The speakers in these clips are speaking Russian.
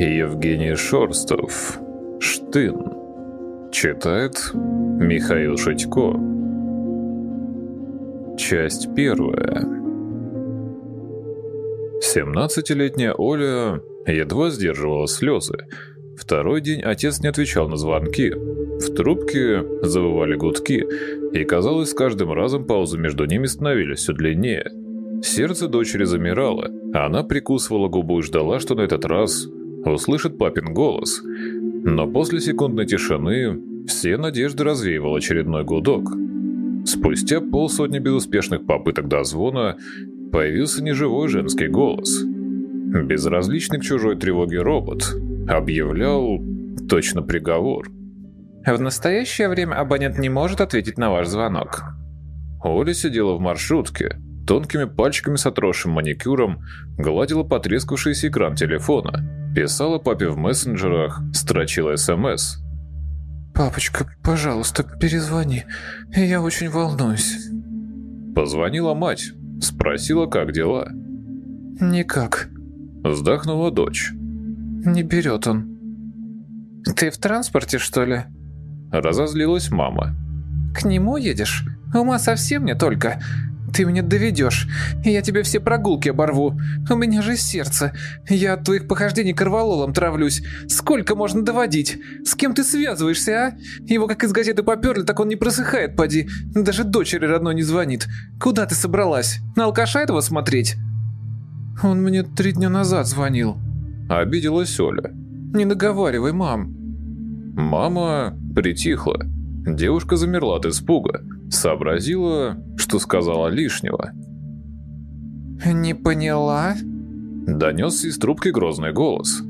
Евгений Шорстов. Штын. Читает Михаил Шитько. Часть первая. Семнадцатилетняя Оля едва сдерживала слезы. Второй день отец не отвечал на звонки. В трубке завывали гудки, и казалось, с каждым разом паузы между ними становились все длиннее. Сердце дочери замирало, а она прикусывала губу и ждала, что на этот раз услышит папин голос. Но после секундной тишины все надежды развеивал очередной гудок. Спустя полсотни безуспешных попыток дозвона появился неживой женский голос. Безразличный к чужой тревоге робот объявлял точно приговор. В настоящее время абонент не может ответить на ваш звонок. Оля сидела в маршрутке, тонкими пальчиками с отросшим маникюром гладила потрескавшийся экран телефона, писала папе в мессенджерах, строчила СМС. «Папочка, пожалуйста, перезвони, я очень волнуюсь». Позвонила мать, спросила, как дела. «Никак», — вздохнула дочь. «Не берет он». «Ты в транспорте, что ли?» Разозлилась мама. «К нему едешь? Ума совсем не только. Ты меня доведешь, и я тебе все прогулки оборву. У меня же сердце. Я от твоих похождений корвалолом травлюсь. Сколько можно доводить? С кем ты связываешься, а? Его как из газеты поперли, так он не просыхает, поди. Даже дочери родной не звонит. Куда ты собралась? На алкаша этого смотреть? Он мне три дня назад звонил. Обиделась Оля. Не наговаривай, мам. Мама притихла. Девушка замерла от испуга. Сообразила, что сказала лишнего. «Не поняла?» Донесся из трубки грозный голос.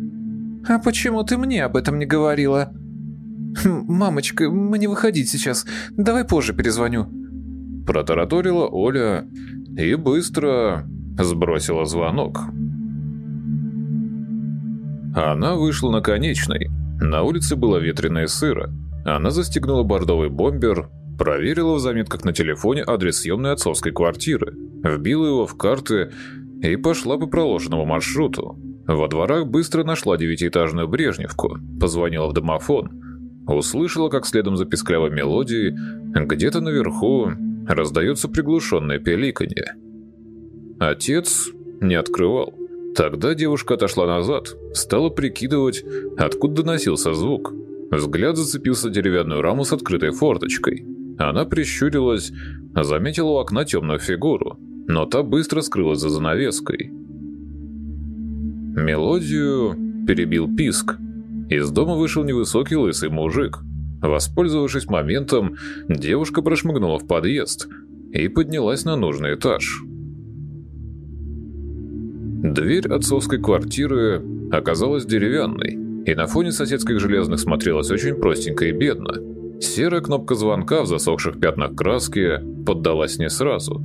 «А почему ты мне об этом не говорила?» «Хм, «Мамочка, мне выходить сейчас. Давай позже перезвоню». Протараторила Оля и быстро сбросила звонок. Она вышла на конечной. На улице было ветрено и сыро. Она застегнула бордовый бомбер, проверила в заметках на телефоне адрес съемной отцовской квартиры, вбила его в карты и пошла по проложенному маршруту. Во дворах быстро нашла девятиэтажную Брежневку, позвонила в домофон. Услышала, как следом за песклявой мелодией где-то наверху раздается приглушенное пеликанье. Отец не открывал. Тогда девушка отошла назад, стала прикидывать, откуда доносился звук. Взгляд зацепился деревянную раму с открытой форточкой. Она прищурилась, заметила у окна темную фигуру, но та быстро скрылась за занавеской. Мелодию перебил писк. Из дома вышел невысокий лысый мужик. Воспользовавшись моментом, девушка прошмыгнула в подъезд и поднялась на нужный этаж. Дверь отцовской квартиры оказалась деревянной, и на фоне соседских железных смотрелась очень простенько и бедно. Серая кнопка звонка в засохших пятнах краски поддалась не сразу.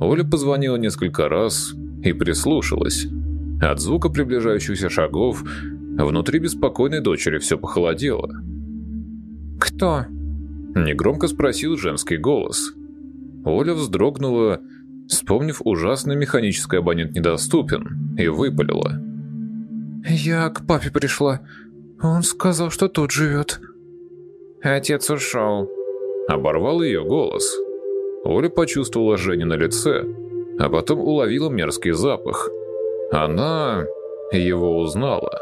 Оля позвонила несколько раз и прислушалась. От звука приближающихся шагов внутри беспокойной дочери все похолодело. «Кто?» – негромко спросил женский голос. Оля вздрогнула, вспомнив ужасный механический абонент недоступен, и выпалила. «Я к папе пришла. Он сказал, что тут живет». «Отец ушел». Оборвал ее голос. Оля почувствовала Женю на лице, а потом уловила мерзкий запах. Она его узнала.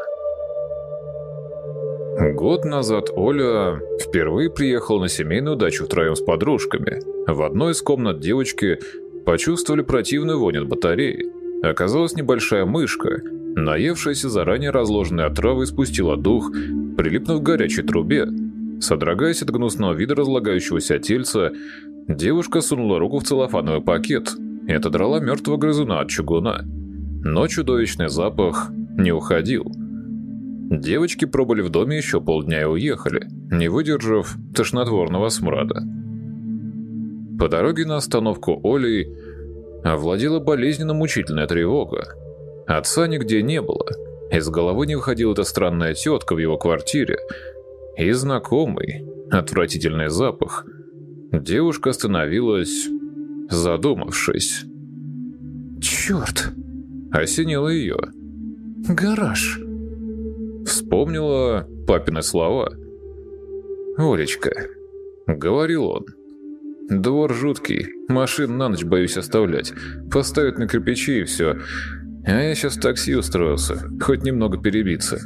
Год назад Оля впервые приехала на семейную дачу втроем с подружками. В одной из комнат девочки почувствовали противную вонь от батареи. Оказалась небольшая мышка, наевшаяся заранее разложенной отравой спустила дух, прилипнув к горячей трубе. Содрогаясь от гнусного вида разлагающегося тельца, девушка сунула руку в целлофановый пакет и отодрала мертвого грызуна от чугуна. Но чудовищный запах не уходил. Девочки пробыли в доме еще полдня и уехали, не выдержав тошнотворного смрада. По дороге на остановку Оли овладела болезненно-мучительная тревога. Отца нигде не было. Из головы не выходила эта странная тетка в его квартире. И знакомый, отвратительный запах. Девушка остановилась, задумавшись. «Черт!» Осенило ее. «Гараж!» Вспомнила папины слова. «Олечка», — говорил он, — «двор жуткий, машин на ночь боюсь оставлять, поставят на кирпичи и все. А я сейчас в такси устроился, хоть немного перебиться,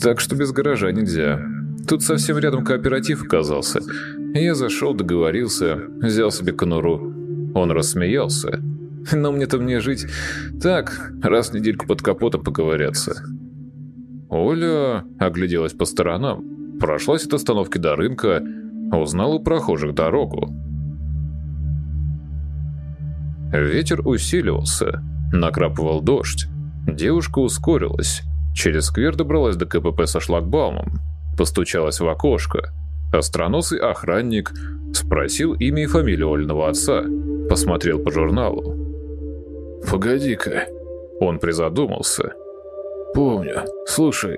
так что без гаража нельзя. Тут совсем рядом кооператив оказался. Я зашел, договорился, взял себе конуру. Он рассмеялся. Но мне-то мне жить так, раз в недельку под капотом поговорятся. Оля огляделась по сторонам, прошлась от остановки до рынка, узнала у прохожих дорогу. Ветер усиливался, накрапывал дождь. Девушка ускорилась. Через сквер добралась до КПП со шлагбаумом. Постучалась в окошко. Остроносый охранник спросил имя и фамилию Ольного отца. Посмотрел по журналу. «Погоди-ка». Он призадумался. «Помню. Слушай,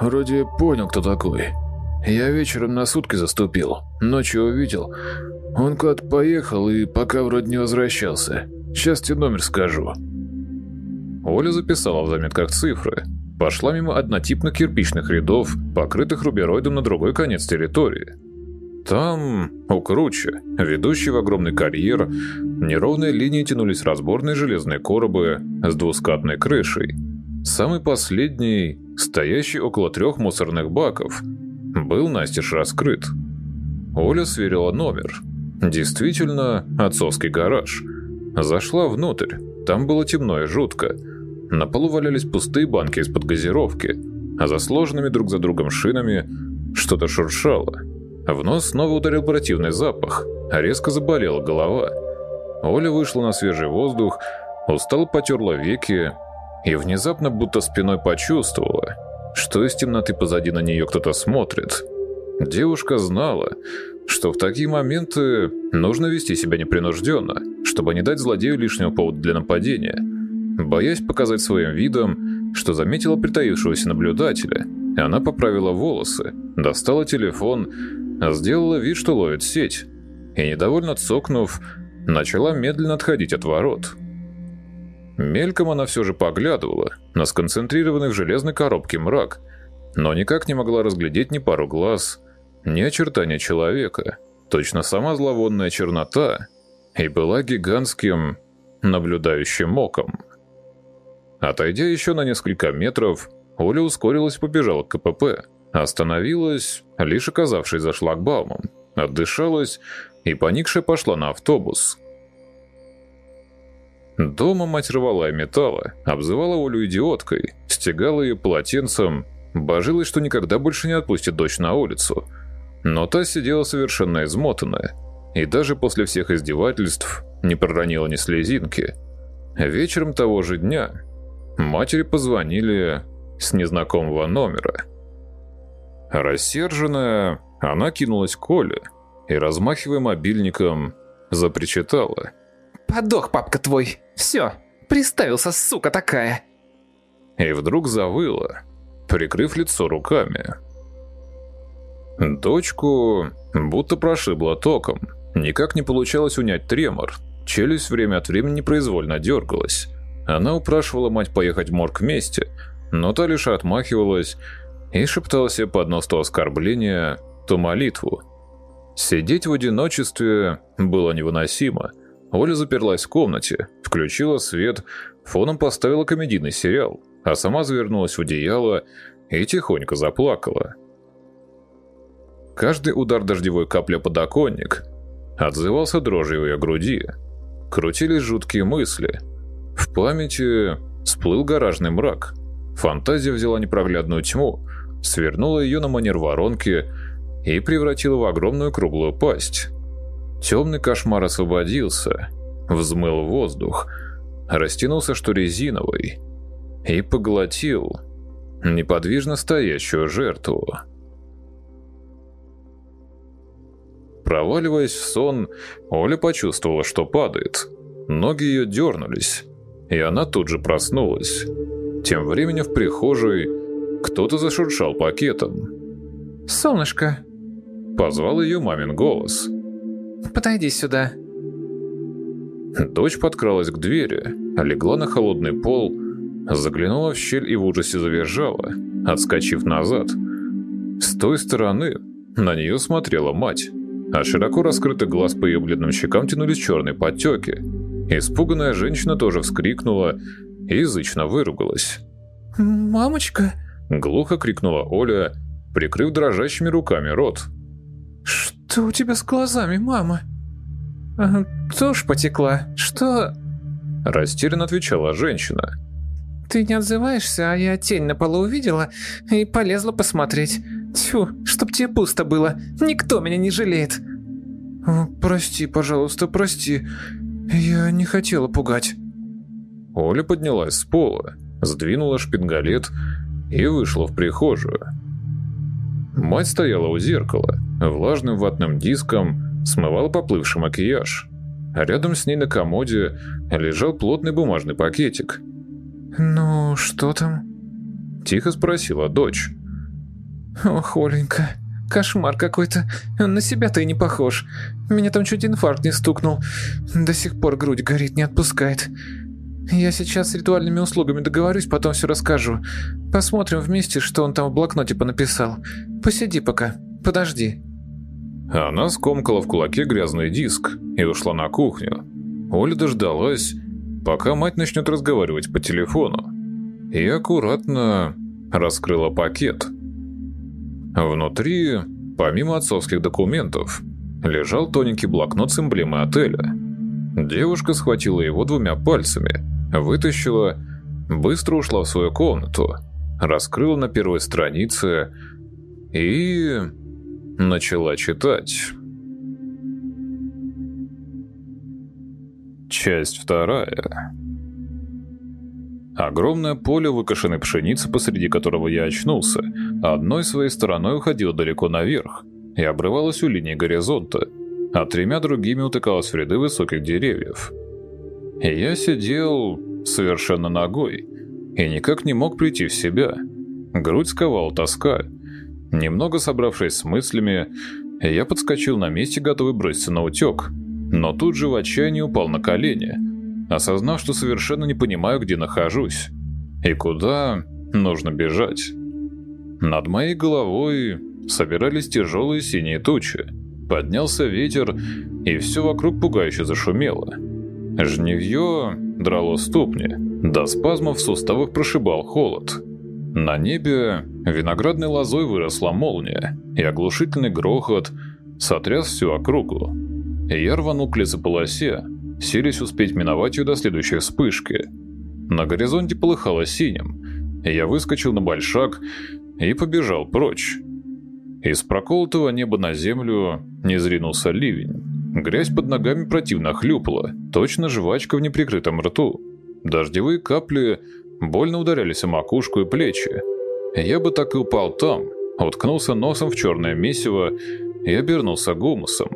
вроде понял, кто такой. Я вечером на сутки заступил, ночью увидел. Он куда-то поехал и пока вроде не возвращался. Сейчас тебе номер скажу». Оля записала в заметках цифры. Пошла мимо однотипных кирпичных рядов, покрытых рубероидом на другой конец территории. Там, у круче, ведущий в огромный карьер, неровные линии тянулись разборные железные коробы с двускатной крышей. Самый последний, стоящий около трех мусорных баков, был настежь раскрыт. Оля сверила номер. Действительно, отцовский гараж. Зашла внутрь. Там было темно и жутко. На полу валялись пустые банки из-под газировки, а за сложенными друг за другом шинами что-то шуршало. В нос снова ударил противный запах, а резко заболела голова. Оля вышла на свежий воздух, устало потерла веки и внезапно будто спиной почувствовала, что из темноты позади на нее кто-то смотрит. Девушка знала, что в такие моменты нужно вести себя непринужденно, чтобы не дать злодею лишнего повода для нападения. Боясь показать своим видом, что заметила притаившегося наблюдателя, она поправила волосы, достала телефон, сделала вид, что ловит сеть, и, недовольно цокнув, начала медленно отходить от ворот. Мельком она все же поглядывала на сконцентрированный в железной коробке мрак, но никак не могла разглядеть ни пару глаз, ни очертания человека. Точно сама зловонная чернота и была гигантским наблюдающим оком. Отойдя еще на несколько метров, Оля ускорилась и побежала к КПП. Остановилась, лишь оказавшись за шлагбаумом, отдышалась и, поникшая, пошла на автобус. Дома мать рвала и металла, обзывала Олю идиоткой, стегала ее полотенцем, божилась, что никогда больше не отпустит дочь на улицу. Но та сидела совершенно измотанная, и даже после всех издевательств не проронила ни слезинки. Вечером того же дня матери позвонили с незнакомого номера. Рассерженная, она кинулась к Оле и, размахивая мобильником, запричитала. «Подох, папка твой! Все, приставился, сука такая!» И вдруг завыла, прикрыв лицо руками. Дочку будто прошибло током. Никак не получалось унять тремор. Челюсть время от времени непроизвольно дергалась. Она упрашивала мать поехать в морг вместе, но та лишь отмахивалась и шептала себе под нос то оскорбление, то молитву. Сидеть в одиночестве было невыносимо. Оля заперлась в комнате, включила свет, фоном поставила комедийный сериал, а сама завернулась в одеяло и тихонько заплакала. Каждый удар дождевой капли о подоконник отзывался дрожью в ее груди. Крутились жуткие мысли. В памяти всплыл гаражный мрак. Фантазия взяла непроглядную тьму, свернула ее на манер воронки и превратила в огромную круглую пасть. Темный кошмар освободился, взмыл воздух, растянулся что резиновый и поглотил неподвижно стоящую жертву. Проваливаясь в сон, Оля почувствовала, что падает. Ноги ее дернулись, и она тут же проснулась. Тем временем в прихожей кто-то зашуршал пакетом. «Солнышко!» Позвал ее мамин голос. «Подойди сюда!» Дочь подкралась к двери, легла на холодный пол, заглянула в щель и в ужасе завержала. отскочив назад. С той стороны на нее смотрела мать, а широко раскрытый глаз по ее бледным щекам тянулись черные подтеки. Испуганная женщина тоже вскрикнула и язычно выругалась. «Мамочка!» — глухо крикнула Оля, прикрыв дрожащими руками рот. «Что у тебя с глазами, мама?» «Тушь потекла. Что...» Растерянно отвечала женщина. «Ты не отзываешься, а я тень на полу увидела и полезла посмотреть. Тьфу, чтоб тебе пусто было. Никто меня не жалеет». «Прости, пожалуйста, прости. Я не хотела пугать». Оля поднялась с пола, сдвинула шпингалет и вышла в прихожую. Мать стояла у зеркала, влажным ватным диском смывала поплывший макияж. А рядом с ней на комоде лежал плотный бумажный пакетик. «Ну, что там?» Тихо спросила дочь. «Ох, Оленька, кошмар какой-то. На себя ты не похож. Меня там чуть инфаркт не стукнул. До сих пор грудь горит, не отпускает. Я сейчас с ритуальными услугами договорюсь, потом все расскажу. Посмотрим вместе, что он там в блокноте понаписал. Посиди пока, подожди». Она скомкала в кулаке грязный диск и ушла на кухню. Оля дождалась, пока мать начнет разговаривать по телефону, и аккуратно раскрыла пакет. Внутри, помимо отцовских документов, лежал тоненький блокнот с эмблемой отеля. Девушка схватила его двумя пальцами, вытащила, быстро ушла в свою комнату, раскрыла на первой странице и начала читать. Часть вторая. Огромное поле выкошенной пшеницы, посреди которого я очнулся, одной своей стороной уходило далеко наверх и обрывалось у линии горизонта, а тремя другими утыкалось в ряды высоких деревьев. И я сидел совершенно ногой и никак не мог прийти в себя. Грудь сковала тоска, Немного собравшись с мыслями, я подскочил на месте, готовый броситься на утек, но тут же в отчаянии упал на колени, осознав, что совершенно не понимаю, где нахожусь и куда нужно бежать. Над моей головой собирались тяжелые синие тучи, поднялся ветер, и все вокруг пугающе зашумело. Жневье драло ступни, до спазмов в суставах прошибал холод. На небе виноградной лозой выросла молния, и оглушительный грохот сотряс всю округу. Я рванул к лесополосе, силясь успеть миновать ее до следующей вспышки. На горизонте полыхало синим, я выскочил на большак и побежал прочь. Из проколотого неба на землю не зринулся ливень. Грязь под ногами противно хлюпала, точно жвачка в неприкрытом рту. Дождевые капли больно ударялись о макушку и плечи. Я бы так и упал там, уткнулся носом в черное месиво и обернулся гумусом,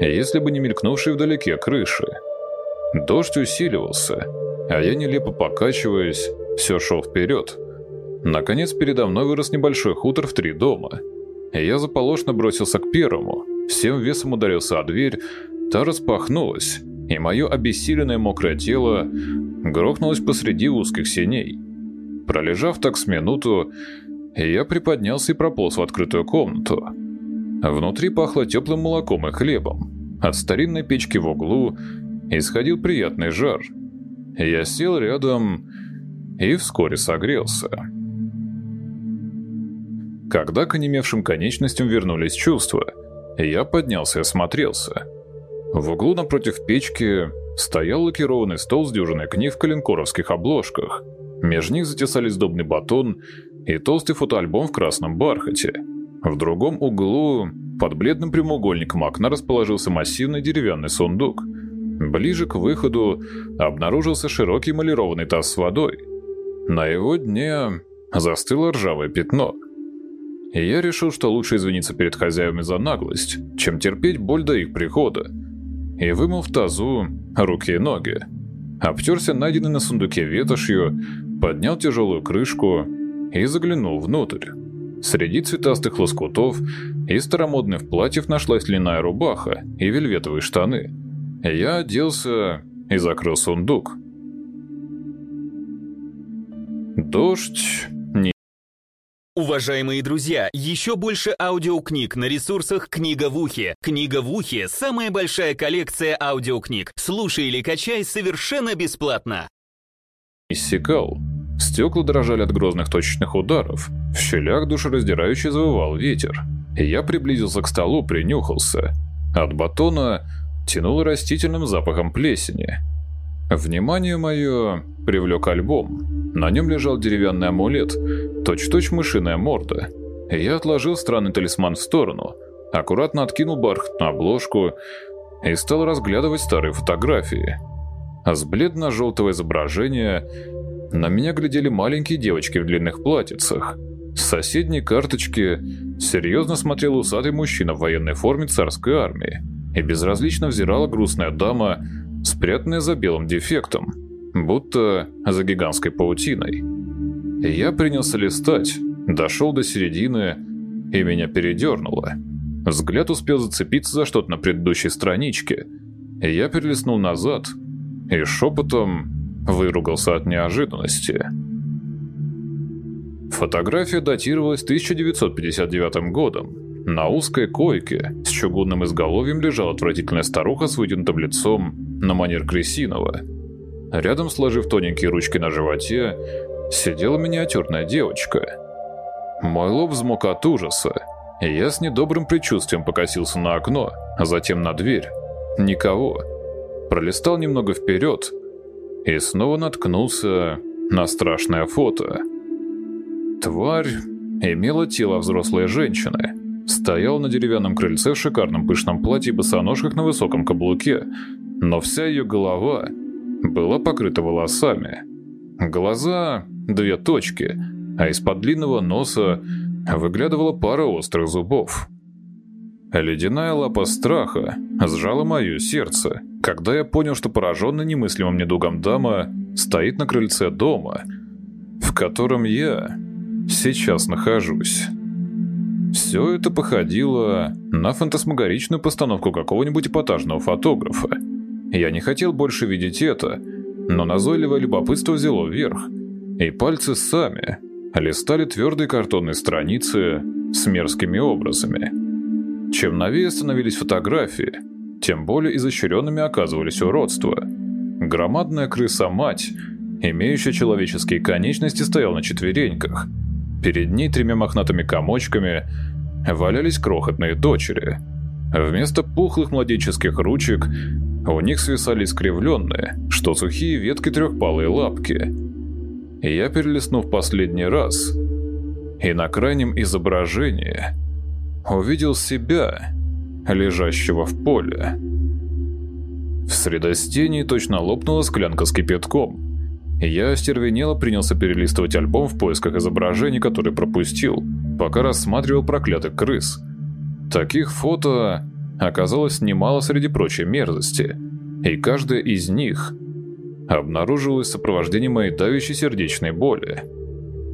если бы не мелькнувшие вдалеке крыши. Дождь усиливался, а я, нелепо покачиваясь, все шел вперед. Наконец передо мной вырос небольшой хутор в три дома. Я заполошно бросился к первому, всем весом ударился о дверь, та распахнулась, и мое обессиленное мокрое тело грохнулось посреди узких сеней. Пролежав так с минуту, я приподнялся и прополз в открытую комнату. Внутри пахло теплым молоком и хлебом. От старинной печки в углу исходил приятный жар. Я сел рядом и вскоре согрелся. Когда к онемевшим конечностям вернулись чувства, я поднялся и осмотрелся. В углу напротив печки стоял лакированный стол с дюжиной книг в калинкоровских обложках. Меж них затесались сдобный батон и толстый фотоальбом в красном бархате. В другом углу, под бледным прямоугольником окна, расположился массивный деревянный сундук. Ближе к выходу обнаружился широкий эмалированный таз с водой. На его дне застыло ржавое пятно. И я решил, что лучше извиниться перед хозяевами за наглость, чем терпеть боль до их прихода и вымыл в тазу руки и ноги. Обтерся найденный на сундуке ветошью, поднял тяжелую крышку и заглянул внутрь. Среди цветастых лоскутов и старомодных платьев нашлась льняная рубаха и вельветовые штаны. Я оделся и закрыл сундук. Дождь Уважаемые друзья, еще больше аудиокниг на ресурсах «Книга в ухе». «Книга в ухе» — самая большая коллекция аудиокниг. Слушай или качай совершенно бесплатно. Иссякал. Стекла дрожали от грозных точечных ударов. В щелях душераздирающе завывал ветер. Я приблизился к столу, принюхался. От батона тянуло растительным запахом плесени. Внимание мое привлек альбом. На нем лежал деревянный амулет, точь-точь мышиная морда. Я отложил странный талисман в сторону, аккуратно откинул бархатную обложку и стал разглядывать старые фотографии. С бледно-желтого изображения на меня глядели маленькие девочки в длинных платьицах. С соседней карточки серьезно смотрел усатый мужчина в военной форме царской армии и безразлично взирала грустная дама спрятанная за белым дефектом, будто за гигантской паутиной. Я принялся листать, дошел до середины, и меня передернуло. Взгляд успел зацепиться за что-то на предыдущей страничке. Я перелистнул назад и шепотом выругался от неожиданности. Фотография датировалась 1959 годом. На узкой койке с чугунным изголовьем лежала отвратительная старуха с вытянутым лицом на манер крысиного. Рядом, сложив тоненькие ручки на животе, сидела миниатюрная девочка. Мой лоб взмок от ужаса, и я с недобрым предчувствием покосился на окно, а затем на дверь. Никого. Пролистал немного вперед и снова наткнулся на страшное фото. Тварь имела тело взрослой женщины – Стоял на деревянном крыльце в шикарном пышном платье и босоножках на высоком каблуке, но вся ее голова была покрыта волосами. Глаза – две точки, а из-под длинного носа выглядывала пара острых зубов. Ледяная лапа страха сжала мое сердце, когда я понял, что пораженный немыслимым недугом дама стоит на крыльце дома, в котором я сейчас нахожусь. Все это походило на фантасмагоричную постановку какого-нибудь эпатажного фотографа. Я не хотел больше видеть это, но назойливое любопытство взяло вверх, и пальцы сами листали твердые картонные страницы с мерзкими образами. Чем новее становились фотографии, тем более изощренными оказывались уродства. Громадная крыса-мать, имеющая человеческие конечности, стояла на четвереньках – Перед ней тремя мохнатыми комочками валялись крохотные дочери. Вместо пухлых младенческих ручек у них свисали искривленные, что сухие ветки трехпалые лапки. Я перелистнув последний раз, и на крайнем изображении увидел себя, лежащего в поле. В средостении точно лопнула склянка с кипятком. Я остервенело принялся перелистывать альбом в поисках изображений, которые пропустил, пока рассматривал проклятых крыс. Таких фото оказалось немало среди прочей мерзости, и каждая из них обнаружилась в сопровождении моей давящей сердечной боли.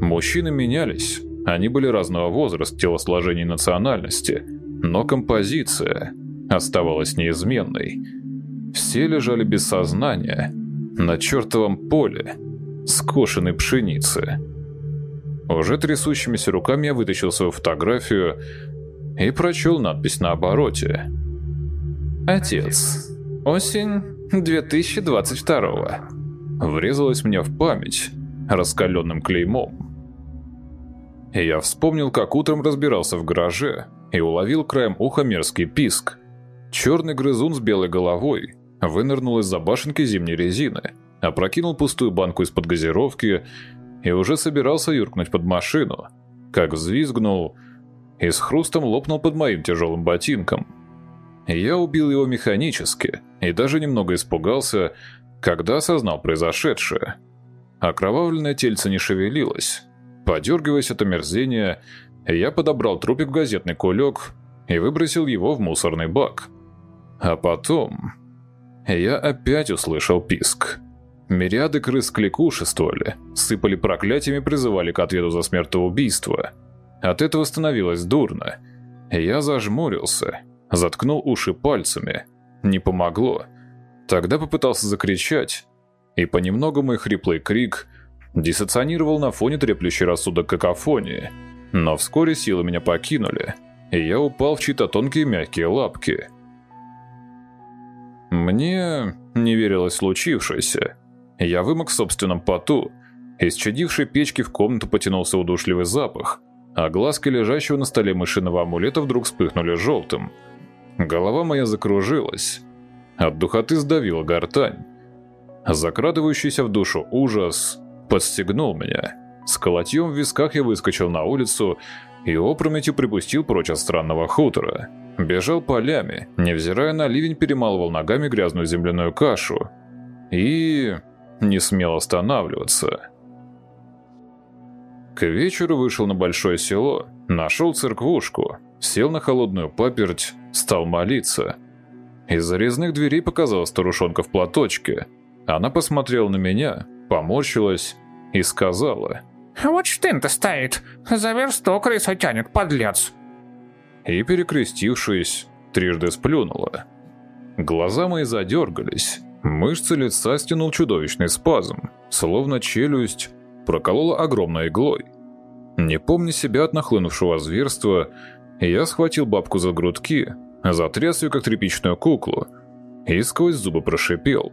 Мужчины менялись, они были разного возраста, телосложения и национальности, но композиция оставалась неизменной. Все лежали без сознания – на чертовом поле скошенной пшеницы. Уже трясущимися руками я вытащил свою фотографию и прочел надпись на обороте. «Отец. Осень 2022 Врезалась мне в память раскаленным клеймом. Я вспомнил, как утром разбирался в гараже и уловил краем уха мерзкий писк. Черный грызун с белой головой вынырнул из-за башенки зимней резины, опрокинул пустую банку из-под газировки и уже собирался юркнуть под машину, как взвизгнул и с хрустом лопнул под моим тяжелым ботинком. Я убил его механически и даже немного испугался, когда осознал произошедшее. Окровавленное тельце не шевелилось. Подергиваясь от омерзения, я подобрал трупик в газетный кулек и выбросил его в мусорный бак. А потом я опять услышал писк. Мириады крыс кликушествовали, сыпали проклятиями, призывали к ответу за смертоубийство. От этого становилось дурно. Я зажмурился, заткнул уши пальцами. Не помогло. Тогда попытался закричать, и понемногу мой хриплый крик диссоционировал на фоне треплющей рассудок какофонии. Но вскоре силы меня покинули, и я упал в чьи-то тонкие мягкие лапки. Мне не верилось случившееся. Я вымок в собственном поту. Из чадившей печки в комнату потянулся удушливый запах, а глазки лежащего на столе мышиного амулета вдруг вспыхнули желтым. Голова моя закружилась. От духоты сдавила гортань. Закрадывающийся в душу ужас подстегнул меня. С колотьем в висках я выскочил на улицу и опрометью припустил прочь от странного хутора. Бежал полями, невзирая на ливень, перемалывал ногами грязную земляную кашу. И не смел останавливаться. К вечеру вышел на большое село, нашел церквушку, сел на холодную паперть, стал молиться. Из-за резных дверей показалась старушонка в платочке. Она посмотрела на меня, поморщилась и сказала. «Вот штын-то стоит, за версток рыса тянет, подлец!» И, перекрестившись, трижды сплюнула. Глаза мои задергались, мышцы лица стянул чудовищный спазм, словно челюсть проколола огромной иглой. Не помня себя от нахлынувшего зверства, я схватил бабку за грудки, затряс ее как тряпичную куклу и сквозь зубы прошипел.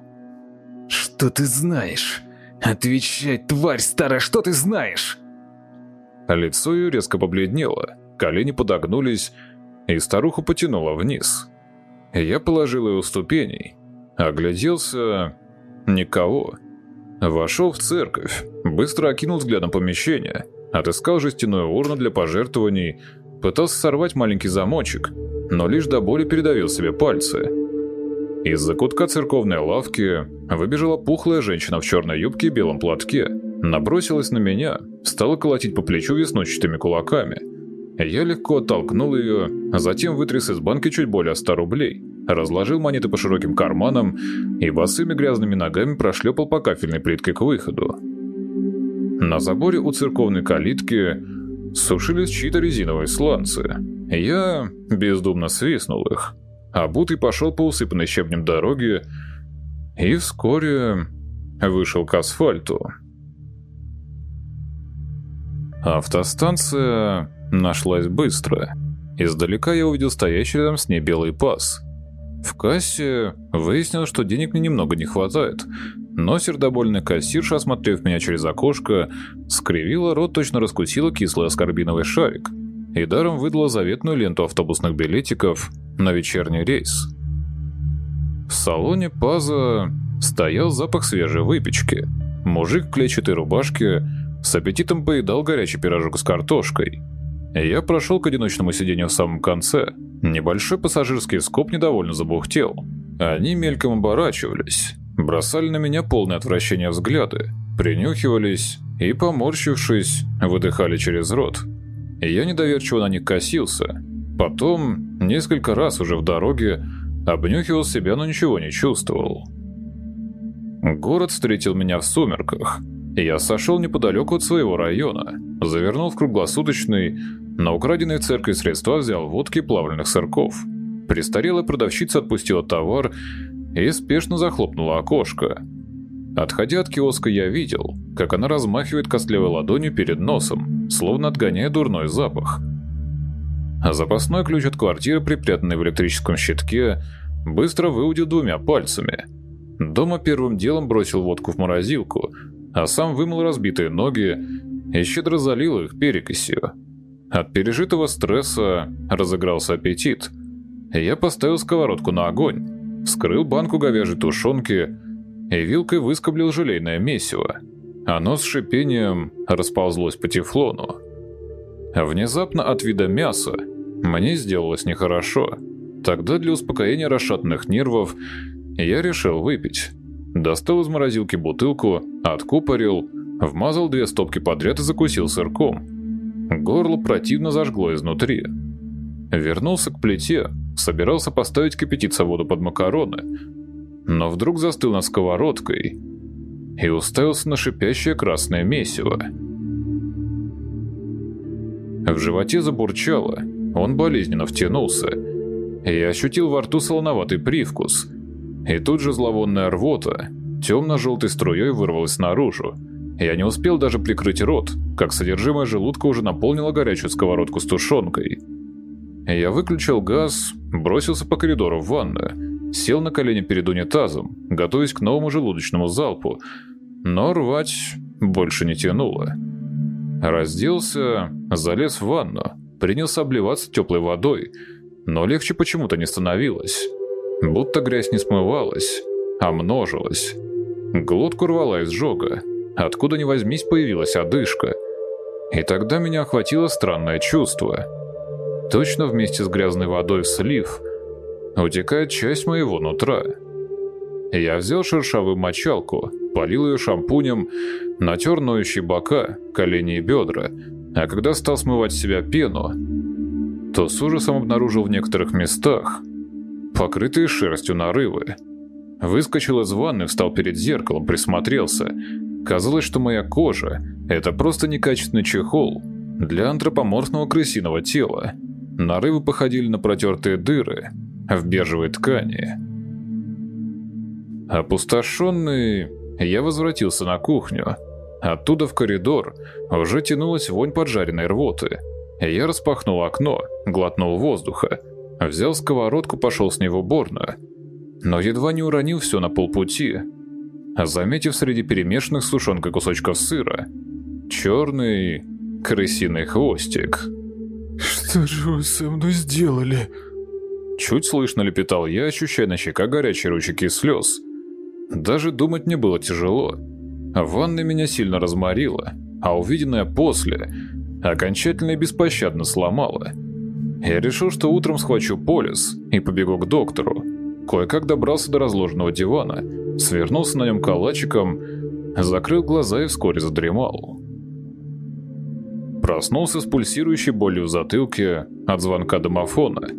«Что ты знаешь? Отвечай, тварь старая, что ты знаешь?» Лицо ее резко побледнело, колени подогнулись, и старуху потянуло вниз. Я положил ее у ступеней, огляделся... никого. Вошел в церковь, быстро окинул взглядом помещение, отыскал жестяную урну для пожертвований, пытался сорвать маленький замочек, но лишь до боли передавил себе пальцы. Из-за кутка церковной лавки выбежала пухлая женщина в черной юбке и белом платке, набросилась на меня, стала колотить по плечу веснущатыми кулаками. Я легко оттолкнул ее, а затем вытряс из банки чуть более 100 рублей – разложил монеты по широким карманам и босыми грязными ногами прошлепал по кафельной плитке к выходу. На заборе у церковной калитки сушились чьи-то резиновые сланцы. Я бездумно свистнул их, а Бутый пошел по усыпанной щебнем дороге и вскоре вышел к асфальту. Автостанция нашлась быстро. Издалека я увидел стоящий рядом с ней белый пас. В кассе выяснилось, что денег мне немного не хватает, но сердобольная кассирша, осмотрев меня через окошко, скривила рот, точно раскусила кислый аскорбиновый шарик и даром выдала заветную ленту автобусных билетиков на вечерний рейс. В салоне Паза стоял запах свежей выпечки. Мужик в клетчатой рубашке с аппетитом поедал горячий пирожок с картошкой. Я прошел к одиночному сиденью в самом конце – Небольшой пассажирский скоп недовольно забухтел. Они мельком оборачивались, бросали на меня полное отвращение взгляды, принюхивались и, поморщившись, выдыхали через рот. Я недоверчиво на них косился. Потом, несколько раз уже в дороге, обнюхивал себя, но ничего не чувствовал. Город встретил меня в сумерках. Я сошел неподалеку от своего района, завернул в круглосуточный, на украденные в церкви средства взял водки плавленных сырков. Престарелая продавщица отпустила товар и спешно захлопнула окошко. Отходя от киоска, я видел, как она размахивает костлявой ладонью перед носом, словно отгоняя дурной запах. Запасной ключ от квартиры, припрятанный в электрическом щитке, быстро выудил двумя пальцами. Дома первым делом бросил водку в морозилку, а сам вымыл разбитые ноги и щедро залил их перекисью. От пережитого стресса разыгрался аппетит. Я поставил сковородку на огонь, вскрыл банку говяжьей тушенки и вилкой выскоблил желейное месиво. Оно с шипением расползлось по тефлону. Внезапно от вида мяса мне сделалось нехорошо. Тогда для успокоения расшатанных нервов я решил выпить. Достал из морозилки бутылку, откупорил, вмазал две стопки подряд и закусил сырком. Горло противно зажгло изнутри. Вернулся к плите, собирался поставить кипятиться воду под макароны, но вдруг застыл над сковородкой и уставился на шипящее красное месиво. В животе забурчало, он болезненно втянулся. Я ощутил во рту солоноватый привкус, и тут же зловонная рвота темно-желтой струей вырвалась наружу. Я не успел даже прикрыть рот, как содержимое желудка уже наполнило горячую сковородку с тушенкой. Я выключил газ, бросился по коридору в ванную, сел на колени перед унитазом, готовясь к новому желудочному залпу, но рвать больше не тянуло. Разделся, залез в ванну, принялся обливаться теплой водой, но легче почему-то не становилось. Будто грязь не смывалась, а множилась. Глотку рвала изжога, откуда ни возьмись появилась одышка. И тогда меня охватило странное чувство. Точно вместе с грязной водой в слив утекает часть моего нутра. Я взял шершавую мочалку, полил ее шампунем, натер ноющие бока, колени и бедра, а когда стал смывать с себя пену, то с ужасом обнаружил в некоторых местах покрытые шерстью нарывы. Выскочил из ванны, встал перед зеркалом, присмотрелся. Казалось, что моя кожа – это просто некачественный чехол для антропоморфного крысиного тела. Нарывы походили на протертые дыры в бежевой ткани. Опустошенный, я возвратился на кухню. Оттуда в коридор уже тянулась вонь поджаренной рвоты. Я распахнул окно, глотнул воздуха, взял сковородку, пошел с ней в уборную – но едва не уронил все на полпути, заметив среди перемешанных с сушенкой кусочков сыра черный крысиный хвостик. «Что же вы со мной сделали?» Чуть слышно лепетал я, ощущая на щеках горячие ручейки слез. Даже думать мне было тяжело. Ванна меня сильно разморила, а увиденное после окончательно и беспощадно сломало. Я решил, что утром схвачу полис и побегу к доктору. Кое-как добрался до разложенного дивана, свернулся на нем калачиком, закрыл глаза и вскоре задремал. Проснулся с пульсирующей болью в затылке от звонка домофона.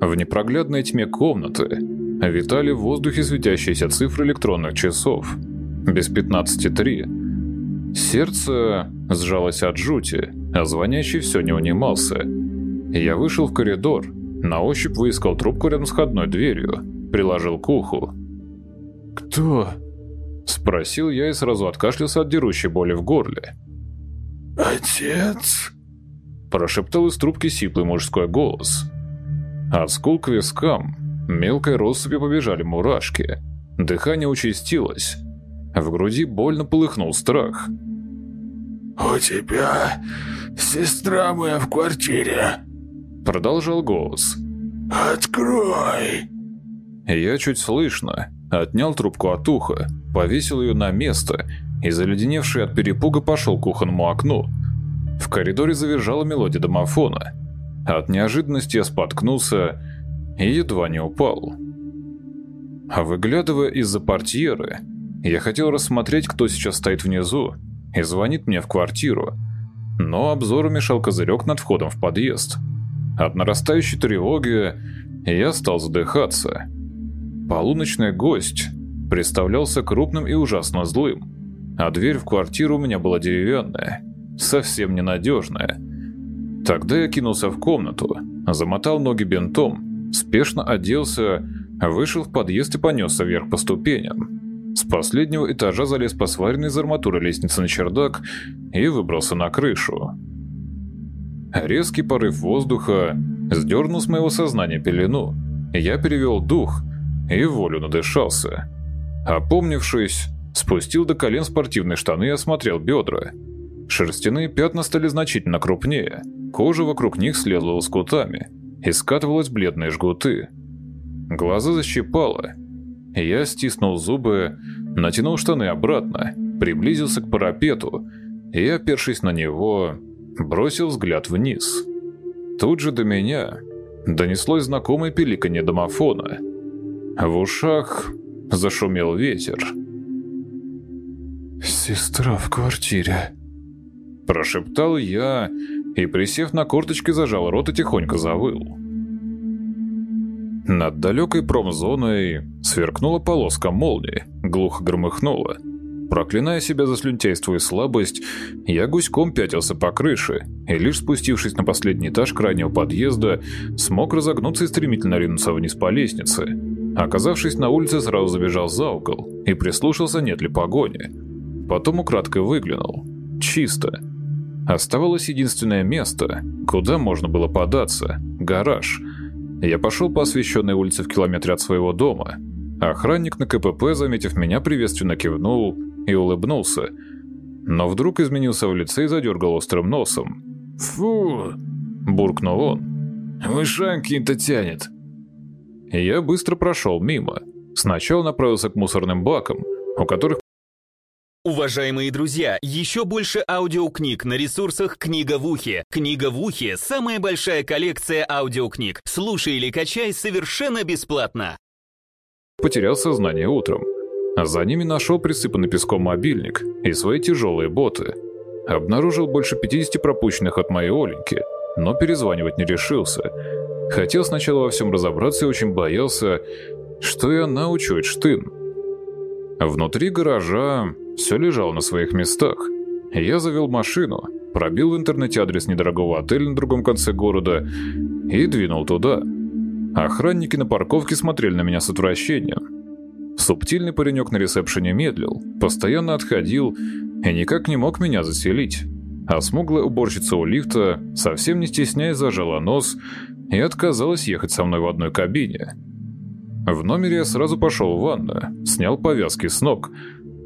В непроглядной тьме комнаты витали в воздухе светящиеся цифры электронных часов. Без 15.3. Сердце сжалось от жути, а звонящий все не унимался. Я вышел в коридор, на ощупь выискал трубку рядом с входной дверью приложил к уху. «Кто?» – спросил я и сразу откашлялся от дерущей боли в горле. «Отец?» – прошептал из трубки сиплый мужской голос. От скул к вискам мелкой россыпью побежали мурашки. Дыхание участилось. В груди больно полыхнул страх. «У тебя сестра моя в квартире», — продолжал голос. «Открой!» Я чуть слышно отнял трубку от уха, повесил ее на место и, заледеневший от перепуга, пошел к кухонному окну. В коридоре завизжала мелодия домофона. От неожиданности я споткнулся и едва не упал. А выглядывая из-за портьеры, я хотел рассмотреть, кто сейчас стоит внизу и звонит мне в квартиру, но обзору мешал козырек над входом в подъезд. От нарастающей тревоги я стал задыхаться – Полуночный гость представлялся крупным и ужасно злым, а дверь в квартиру у меня была деревянная, совсем ненадежная. Тогда я кинулся в комнату, замотал ноги бинтом, спешно оделся, вышел в подъезд и понесся вверх по ступеням. С последнего этажа залез по сваренной из арматуры лестницы на чердак и выбрался на крышу. Резкий порыв воздуха сдернул с моего сознания пелену. Я перевел дух и волю надышался. Опомнившись, спустил до колен спортивные штаны и осмотрел бедра. Шерстяные пятна стали значительно крупнее, кожа вокруг них следовала лоскутами, и скатывалась бледные жгуты. Глаза защипало. Я стиснул зубы, натянул штаны обратно, приблизился к парапету и, опершись на него, бросил взгляд вниз. Тут же до меня донеслось знакомое пиликанье домофона – в ушах зашумел ветер. «Сестра в квартире», – прошептал я и, присев на корточки, зажал рот и тихонько завыл. Над далекой промзоной сверкнула полоска молнии, глухо громыхнула. Проклиная себя за слюнтяйство и слабость, я гуськом пятился по крыше и, лишь спустившись на последний этаж крайнего подъезда, смог разогнуться и стремительно ринуться вниз по лестнице. Оказавшись на улице, сразу забежал за угол и прислушался, нет ли погони. Потом украдкой выглянул. Чисто. Оставалось единственное место, куда можно было податься – гараж. Я пошел по освещенной улице в километре от своего дома. Охранник на КПП, заметив меня, приветственно кивнул и улыбнулся. Но вдруг изменился в лице и задергал острым носом. «Фу!» – буркнул он. «Вышанки-то тянет!» Я быстро прошел мимо. Сначала направился к мусорным бакам, у которых Уважаемые друзья, еще больше аудиокниг на ресурсах «Книга в ухе». «Книга в ухе» — самая большая коллекция аудиокниг. Слушай или качай совершенно бесплатно. Потерял сознание утром. За ними нашел присыпанный песком мобильник и свои тяжелые боты. Обнаружил больше 50 пропущенных от моей Оленьки, но перезванивать не решился. Хотел сначала во всем разобраться и очень боялся, что и она учует штын. Внутри гаража все лежало на своих местах. Я завел машину, пробил в интернете адрес недорогого отеля на другом конце города и двинул туда. Охранники на парковке смотрели на меня с отвращением. Субтильный паренек на ресепшене медлил, постоянно отходил и никак не мог меня заселить. А смуглая уборщица у лифта, совсем не стесняясь, зажала нос и отказалась ехать со мной в одной кабине. В номере я сразу пошел в ванную, снял повязки с ног.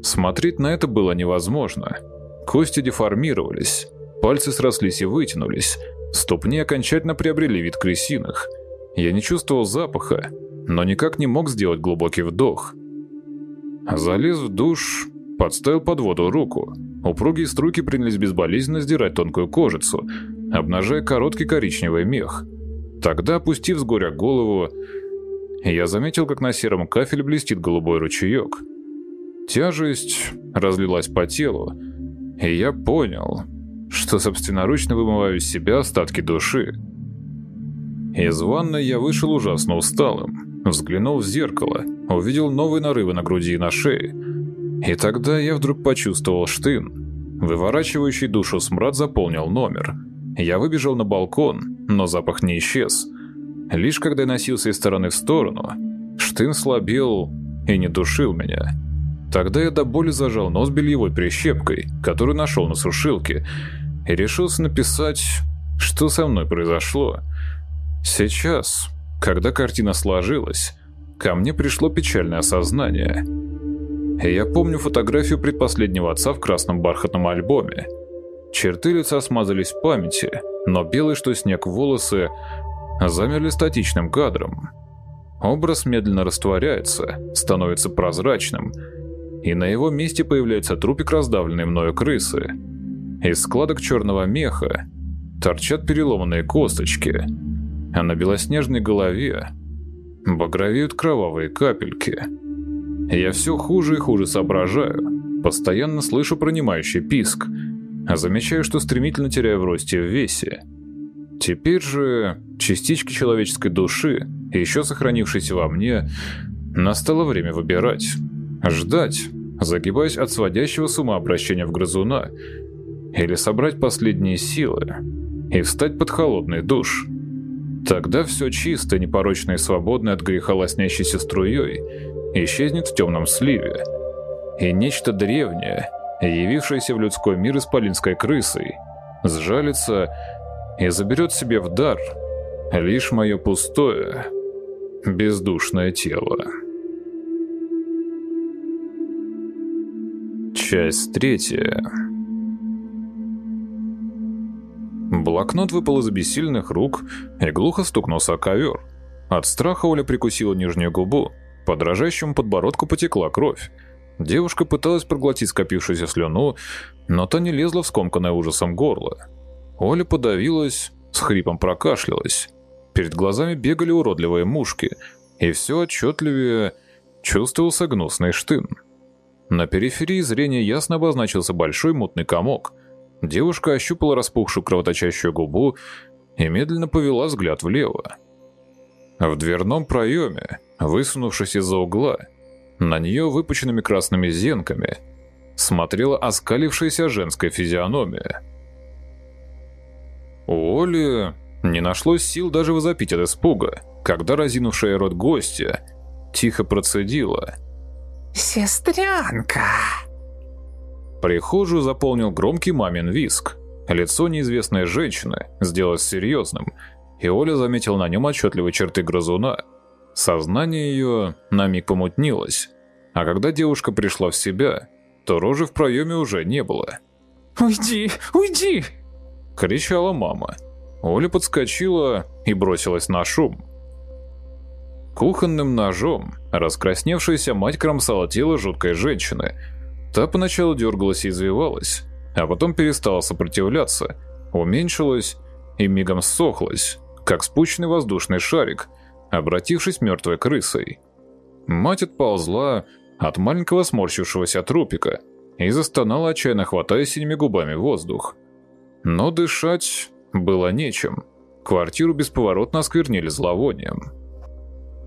Смотреть на это было невозможно. Кости деформировались, пальцы срослись и вытянулись, ступни окончательно приобрели вид крысиных. Я не чувствовал запаха, но никак не мог сделать глубокий вдох. Залез в душ, подставил под воду руку. Упругие струйки принялись безболезненно сдирать тонкую кожицу, обнажая короткий коричневый мех. Тогда, опустив с горя голову, я заметил, как на сером кафеле блестит голубой ручеек. Тяжесть разлилась по телу, и я понял, что собственноручно вымываю из себя остатки души. Из ванной я вышел ужасно усталым, взглянул в зеркало, увидел новые нарывы на груди и на шее. И тогда я вдруг почувствовал штын. Выворачивающий душу смрад заполнил номер. Я выбежал на балкон, но запах не исчез – Лишь когда я носился из стороны в сторону, штын слабел и не душил меня. Тогда я до боли зажал нос бельевой прищепкой, которую нашел на сушилке, и решился написать, что со мной произошло. Сейчас, когда картина сложилась, ко мне пришло печальное осознание. Я помню фотографию предпоследнего отца в красном бархатном альбоме. Черты лица смазались в памяти, но белые, что снег волосы, замерли статичным кадром. Образ медленно растворяется, становится прозрачным, и на его месте появляется трупик раздавленной мною крысы. Из складок черного меха торчат переломанные косточки, а на белоснежной голове багровеют кровавые капельки. Я все хуже и хуже соображаю, постоянно слышу пронимающий писк, а замечаю, что стремительно теряю в росте в весе. Теперь же частички человеческой души, еще сохранившейся во мне, настало время выбирать. Ждать, загибаясь от сводящего с ума обращения в грызуна, или собрать последние силы и встать под холодный душ. Тогда все чисто, непорочное и свободное от греха лоснящейся струей исчезнет в темном сливе, и нечто древнее, явившееся в людской мир исполинской крысой, сжалится и заберет себе в дар лишь мое пустое, бездушное тело. Часть третья. Блокнот выпал из обессильных рук и глухо стукнулся о ковер. От страха Оля прикусила нижнюю губу, по дрожащему подбородку потекла кровь. Девушка пыталась проглотить скопившуюся слюну, но та не лезла в скомканное ужасом горло. Оля подавилась, с хрипом прокашлялась. Перед глазами бегали уродливые мушки, и все отчетливее чувствовался гнусный штын. На периферии зрения ясно обозначился большой мутный комок. Девушка ощупала распухшую кровоточащую губу и медленно повела взгляд влево. В дверном проеме, высунувшись из-за угла, на нее выпученными красными зенками смотрела оскалившаяся женская физиономия – у Оли не нашлось сил даже возопить от испуга, когда разинувшая рот гостья тихо процедила. «Сестренка!» Прихожую заполнил громкий мамин виск. Лицо неизвестной женщины сделалось серьезным, и Оля заметил на нем отчетливые черты грызуна. Сознание ее на миг помутнилось, а когда девушка пришла в себя, то рожи в проеме уже не было. «Уйди! Уйди!» — кричала мама. Оля подскочила и бросилась на шум. Кухонным ножом раскрасневшаяся мать кромсала тело жуткой женщины. Та поначалу дергалась и извивалась, а потом перестала сопротивляться, уменьшилась и мигом ссохлась, как спущенный воздушный шарик, обратившись мертвой крысой. Мать отползла от маленького сморщившегося трупика и застонала, отчаянно хватая синими губами воздух. Но дышать было нечем. Квартиру бесповоротно осквернили зловонием.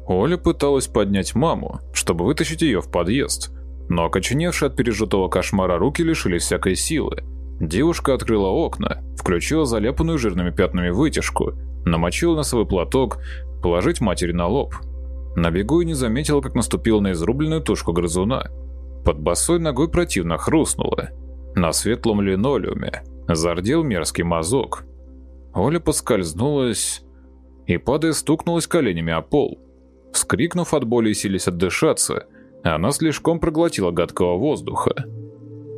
Оля пыталась поднять маму, чтобы вытащить ее в подъезд, но окоченевшие от пережитого кошмара руки лишились всякой силы. Девушка открыла окна, включила заляпанную жирными пятнами вытяжку, намочила носовой платок, положить матери на лоб. На бегу и не заметила, как наступила на изрубленную тушку грызуна. Под босой ногой противно хрустнуло. На светлом линолеуме зардел мерзкий мазок. Оля поскользнулась и, падая, стукнулась коленями о пол. Вскрикнув от боли и силясь отдышаться, она слишком проглотила гадкого воздуха.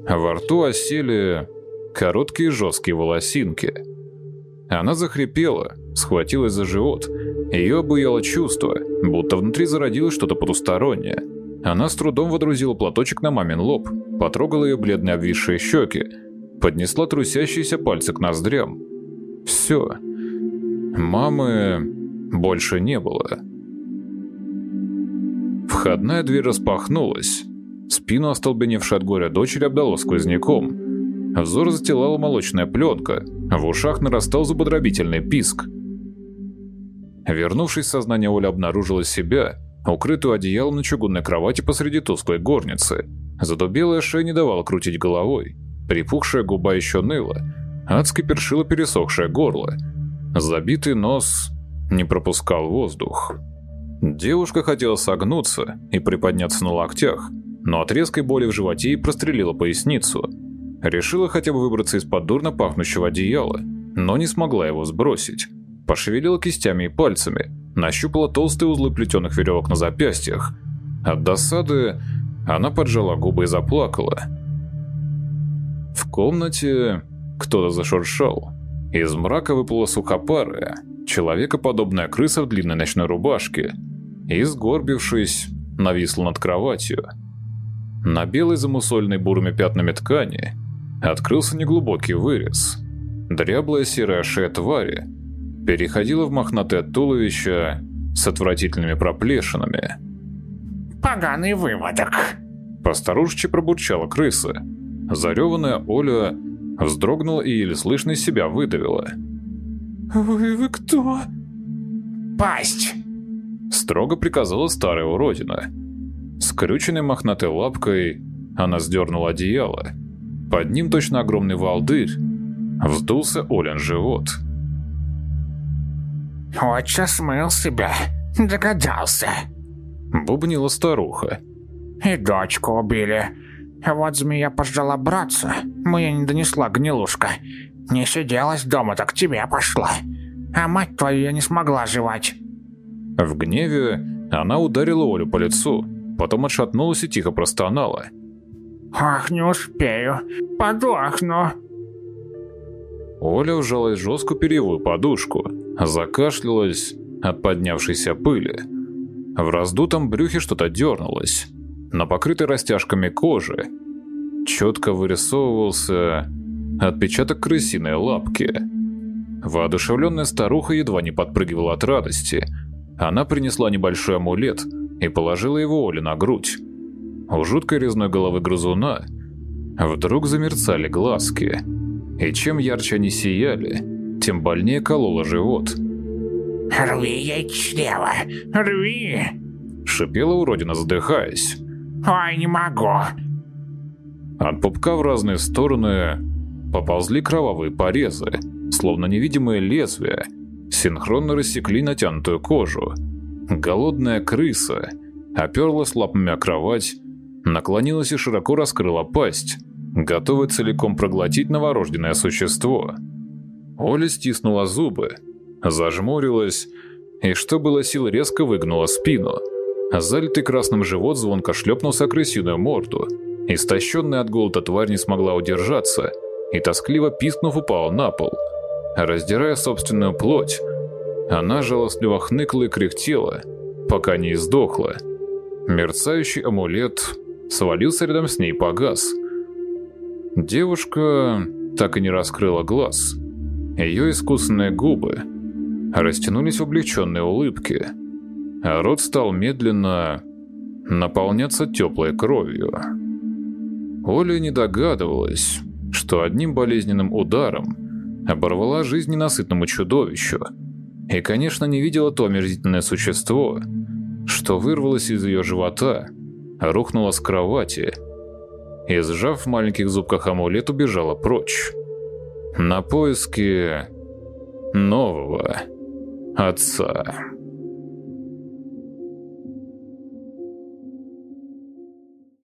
Во рту осели короткие жесткие волосинки. Она захрипела, схватилась за живот. Ее обуяло чувство, будто внутри зародилось что-то потустороннее. Она с трудом водрузила платочек на мамин лоб, потрогала ее бледные обвисшие щеки, поднесла трусящиеся пальцы к ноздрям. Все. Мамы больше не было. Входная дверь распахнулась. Спину остолбеневшей от горя дочери обдало сквозняком. Взор застилала молочная пленка, в ушах нарастал зубодробительный писк. Вернувшись в сознание, Оля обнаружила себя, укрытую одеялом на чугунной кровати посреди тусклой горницы. Задубелая шея не давала крутить головой. Припухшая губа еще ныла, адски першило пересохшее горло. Забитый нос не пропускал воздух. Девушка хотела согнуться и приподняться на локтях, но от резкой боли в животе прострелила поясницу. Решила хотя бы выбраться из-под дурно пахнущего одеяла, но не смогла его сбросить. Пошевелила кистями и пальцами, нащупала толстые узлы плетеных веревок на запястьях. От досады она поджала губы и заплакала. В комнате кто-то зашуршал. Из мрака выплыла сухопарая, человекоподобная крыса в длинной ночной рубашке и, сгорбившись, нависла над кроватью. На белой замусольной бурыми пятнами ткани открылся неглубокий вырез. Дряблая серая шея твари переходила в мохнатое туловище с отвратительными проплешинами. «Поганый выводок!» Постарушечи пробурчала крыса. Зареванная Оля вздрогнула и еле слышно из себя выдавила. «Вы, вы кто?» «Пасть!» Строго приказала старая уродина. Скрюченной мохнатой лапкой она сдернула одеяло. Под ним точно огромный валдырь. Вздулся Олен живот. «Отче смыл себя. Догадался». Бубнила старуха. «И дочку убили. Вот змея пождала браться. Мне не донесла гнилушка. Не сиделась дома, так к тебе пошла. А мать твою я не смогла жевать». В гневе она ударила Олю по лицу, потом отшатнулась и тихо простонала. «Ах, не успею. Подохну». Оля вжалась в жесткую перьевую подушку, закашлялась от поднявшейся пыли. В раздутом брюхе что-то дернулось. На покрытой растяжками кожи четко вырисовывался отпечаток крысиной лапки. Воодушевленная старуха едва не подпрыгивала от радости. Она принесла небольшой амулет и положила его Оле на грудь. У жуткой резной головы грызуна вдруг замерцали глазки. И чем ярче они сияли, тем больнее кололо живот. «Рви ей чрево! Рви!» Шипела уродина, задыхаясь. «Ой, не могу!» От пупка в разные стороны поползли кровавые порезы, словно невидимые лезвия, синхронно рассекли натянутую кожу. Голодная крыса оперлась лапами о кровать, наклонилась и широко раскрыла пасть. готовый целиком проглотить новорожденное существо. Оля стиснула зубы, зажмурилась и, что было сил, резко выгнула спину. Залитый красным живот звонко шлепнулся крысиную морду. Истощенная от голода тварь не смогла удержаться и, тоскливо пискнув, упала на пол. Раздирая собственную плоть, она жалостливо хныкла и кряхтела, пока не издохла. Мерцающий амулет свалился рядом с ней погас. Девушка так и не раскрыла глаз. Ее искусанные губы растянулись в облегченной улыбке, а рот стал медленно наполняться теплой кровью. Оля не догадывалась, что одним болезненным ударом оборвала жизнь ненасытному чудовищу, и, конечно, не видела то омерзительное существо, что вырвалось из ее живота, рухнуло с кровати и, сжав в маленьких зубках амулет, убежала прочь. На поиски нового отца.